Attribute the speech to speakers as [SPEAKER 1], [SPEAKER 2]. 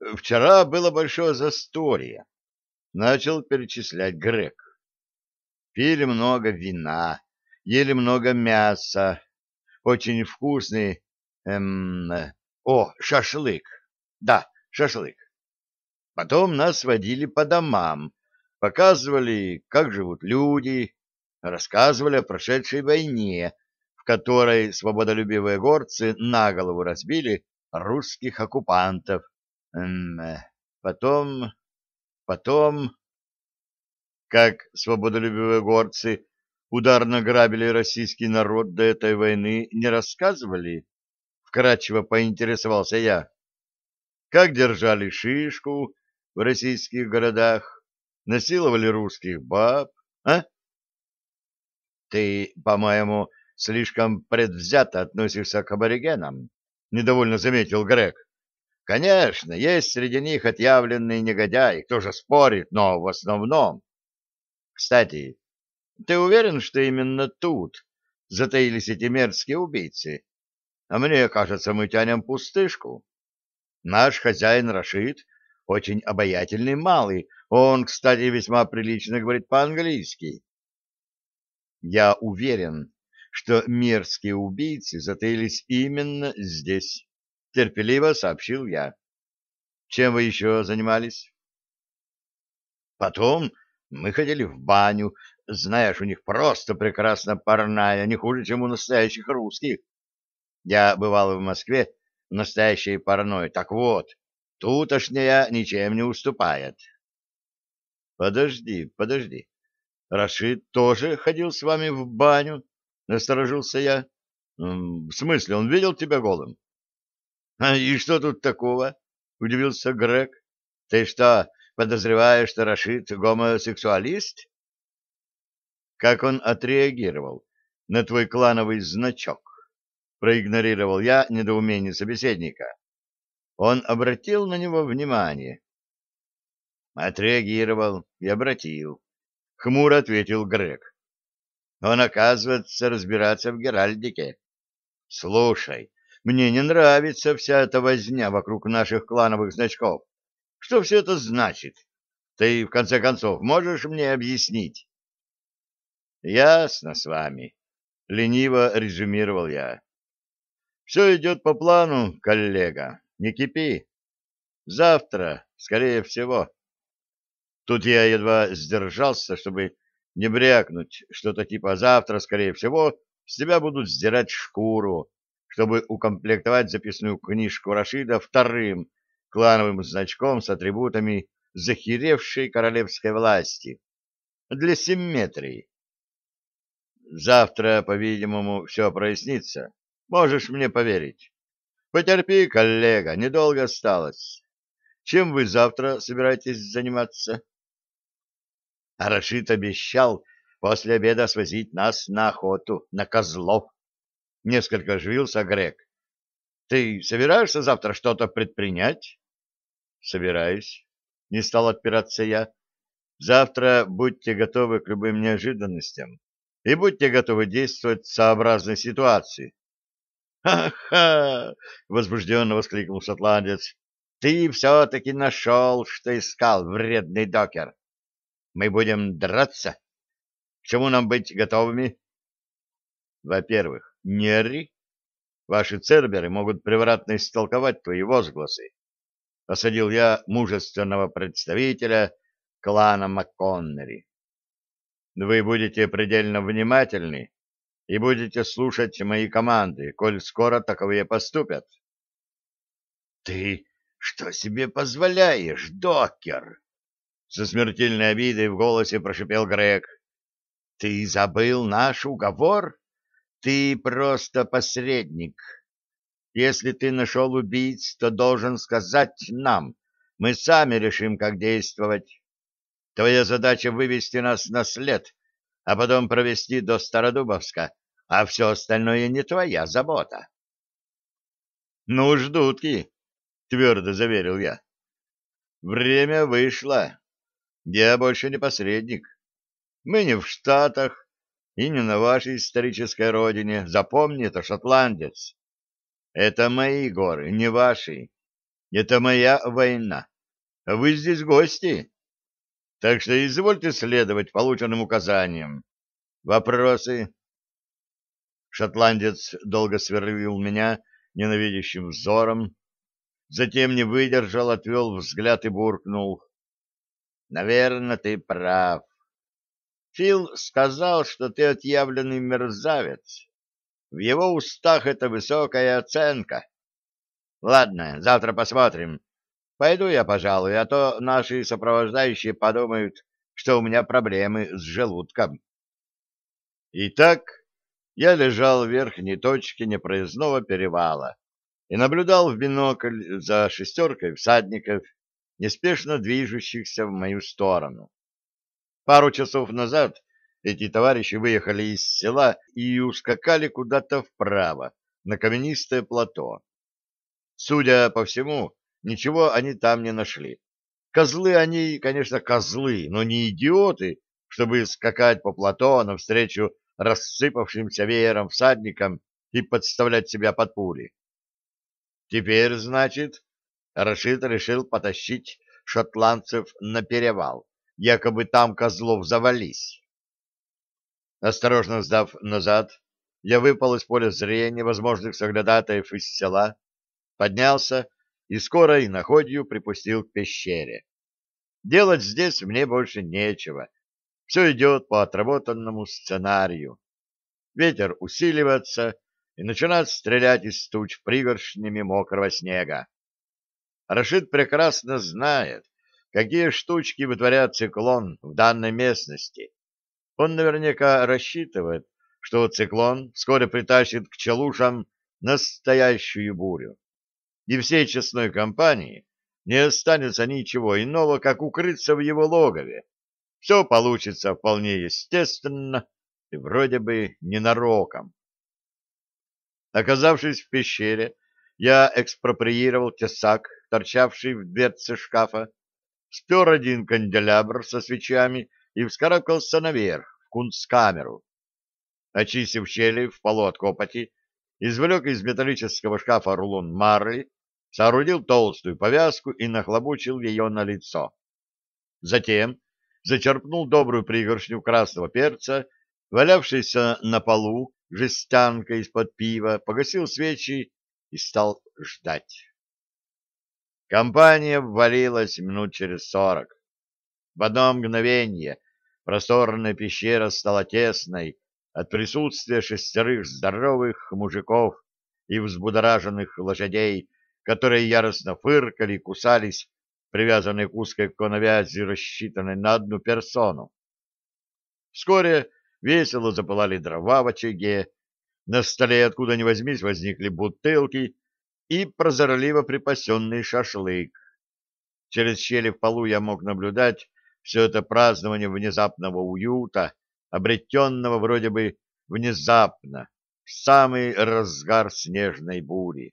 [SPEAKER 1] Вчера было большое застолье. Начал перечислять Грег. Пили много вина, ели много мяса, очень вкусный, эм, о, шашлык. Да, шашлык. Потом нас водили по домам, показывали, как живут люди, рассказывали о прошедшей войне, в которой свободолюбивые горцы на голову разбили русских оккупантов. Эм, потом... потом... Как свободолюбивые горцы ударно грабили российский народ до этой войны, не рассказывали? Вкратчиво поинтересовался я. Как держали шишку в российских городах, насиловали русских баб, а? Ты, по-моему, слишком предвзято относишься к аборигенам, недовольно заметил Грег. Конечно, есть среди них отъявленные негодяи, кто же спорит, но в основном. Кстати, ты уверен, что именно тут затаились эти мерзкие убийцы? А мне кажется, мы тянем пустышку. Наш хозяин Рашид очень обаятельный малый. Он, кстати, весьма прилично говорит по-английски. Я уверен, что мерзкие убийцы затаились именно здесь, терпеливо сообщил я. Чем вы еще занимались? Потом мы ходили в баню. Знаешь, у них просто прекрасно парная, не хуже, чем у настоящих русских. Я бывал в Москве настоящей парной. Так вот, тутошняя ничем не уступает. Подожди, подожди. Рашид тоже ходил с вами в баню? Насторожился я. В смысле, он видел тебя голым? А и что тут такого? Удивился Грег. Ты что, подозреваешь, что Рашид гомосексуалист? Как он отреагировал на твой клановый значок? Проигнорировал я недоумение собеседника. Он обратил на него внимание. Отреагировал и обратил. Хмуро ответил Грег. Он, оказывается, разбираться в Геральдике. Слушай, мне не нравится вся эта возня вокруг наших клановых значков. Что все это значит? Ты, в конце концов, можешь мне объяснить? Ясно с вами. Лениво резюмировал я. Все идет по плану, коллега, не кипи. Завтра, скорее всего. Тут я едва сдержался, чтобы не брякнуть что-то типа «завтра, скорее всего, с тебя будут сдирать шкуру», чтобы укомплектовать записную книжку Рашида вторым клановым значком с атрибутами захеревшей королевской власти для симметрии. Завтра, по-видимому, все прояснится. Можешь мне поверить. Потерпи, коллега, недолго осталось. Чем вы завтра собираетесь заниматься? А Рашид обещал после обеда свозить нас на охоту, на козлов. Несколько оживился Грег. Ты собираешься завтра что-то предпринять? Собираюсь. Не стал отпираться я. Завтра будьте готовы к любым неожиданностям и будьте готовы действовать в сообразной ситуации. «Ха-ха!» — возбужденно воскликнул шотландец. «Ты все-таки нашел, что искал, вредный докер. Мы будем драться? К чему нам быть готовыми?» «Во-первых, не ори. Ваши церберы могут превратно истолковать твои возгласы. Осадил я мужественного представителя клана МакКоннери. Вы будете предельно внимательны и будете слушать мои команды, коль скоро таковые поступят. — Ты что себе позволяешь, докер? — со смертельной обидой в голосе прошипел Грег. — Ты забыл наш уговор? Ты просто посредник. Если ты нашел убийц, то должен сказать нам. Мы сами решим, как действовать. Твоя задача — вывести нас на след, а потом провести до Стародубовска, а все остальное не твоя забота. — Ну, ждутки, — твердо заверил я. — Время вышло. Я больше не посредник. Мы не в Штатах и не на вашей исторической родине. Запомни это, шотландец. Это мои горы, не ваши. Это моя война. Вы здесь гости. Так что извольте следовать полученным указаниям. Вопросы? Шотландец долго сверлил меня ненавидящим взором, затем не выдержал, отвел взгляд и буркнул. — Наверное, ты прав. Фил сказал, что ты отъявленный мерзавец. В его устах это высокая оценка. Ладно, завтра посмотрим. Пойду я, пожалуй, а то наши сопровождающие подумают, что у меня проблемы с желудком. Итак, я лежал в верхней точке непроездного перевала и наблюдал в бинокль за шестеркой всадников, неспешно движущихся в мою сторону. Пару часов назад эти товарищи выехали из села и ускакали куда-то вправо, на каменистое плато. Судя по всему, ничего они там не нашли. Козлы они, конечно, козлы, но не идиоты, чтобы скакать по плато навстречу рассыпавшимся веером всадникам и подставлять себя под пули. Теперь, значит, Рашид решил потащить шотландцев на перевал, якобы там козлов завались. Осторожно сдав назад, я выпал из поля зрения возможных соглядатаев из села, поднялся и скорой находью припустил к пещере. Делать здесь мне больше нечего. Все идет по отработанному сценарию. Ветер усиливается и начинает стрелять из туч пригоршнями мокрого снега. Рашид прекрасно знает, какие штучки вытворяет циклон в данной местности он наверняка рассчитывает, что циклон вскоре притащит к челушам настоящую бурю. И всей честной компании не останется ничего иного, как укрыться в его логове. Все получится вполне естественно и вроде бы ненароком. Оказавшись в пещере, я экспроприировал тесак, торчавший в дверце шкафа, спер один канделябр со свечами и вскарабкался наверх, в кунсткамеру. Очистив щели в полу от копоти, извлек из металлического шкафа рулон марли, соорудил толстую повязку и нахлобучил ее на лицо. Затем зачерпнул добрую пригоршню красного перца, валявшийся на полу жестянка из-под пива, погасил свечи и стал ждать. Компания ввалилась минут через сорок. В одно мгновение Просторная пещера стала тесной от присутствия шестерых здоровых мужиков и взбудораженных лошадей, которые яростно фыркали и кусались, привязанные к узкой коновязи, рассчитанной на одну персону. Вскоре весело запылали дрова в очаге, на столе откуда ни возьмись возникли бутылки и прозорливо припасенный шашлык. Через щели в полу я мог наблюдать, все это празднование внезапного уюта, обретенного вроде бы внезапно, в самый разгар снежной бури.